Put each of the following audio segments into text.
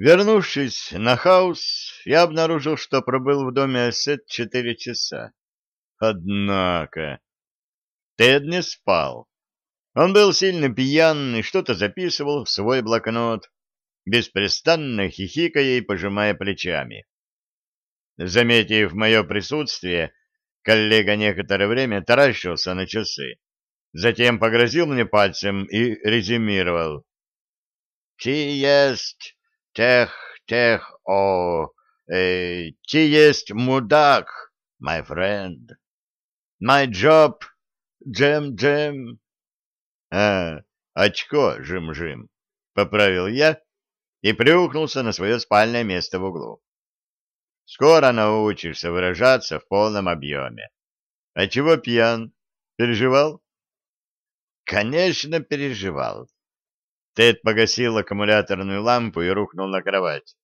Вернувшись на хаус, я обнаружил, что пробыл в доме Ассет четыре часа. Однако... Тед не спал. Он был сильно пьян и что-то записывал в свой блокнот, беспрестанно хихикая и пожимая плечами. Заметив мое присутствие, коллега некоторое время таращился на часы, затем погрозил мне пальцем и резюмировал. «Ти есть тех, тех, о, э, ти есть мудак, my friend. My job, джем-джем». «А, очко, жим-жим», — поправил я и плюхнулся на свое спальное место в углу. Скоро научишься выражаться в полном объеме. А чего пьян? Переживал? Конечно, переживал. Тед погасил аккумуляторную лампу и рухнул на кровать.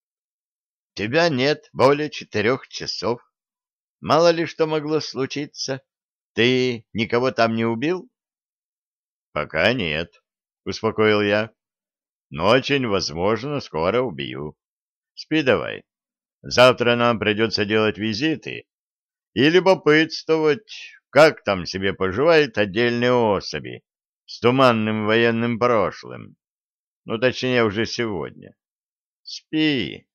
Тебя нет более четырех часов. Мало ли что могло случиться. Ты никого там не убил? Пока нет, успокоил я. Но очень возможно, скоро убью. Спи давай. Завтра нам придется делать визиты и любопытствовать, как там себе поживают отдельные особи с туманным военным прошлым. Ну, точнее, уже сегодня. Спи.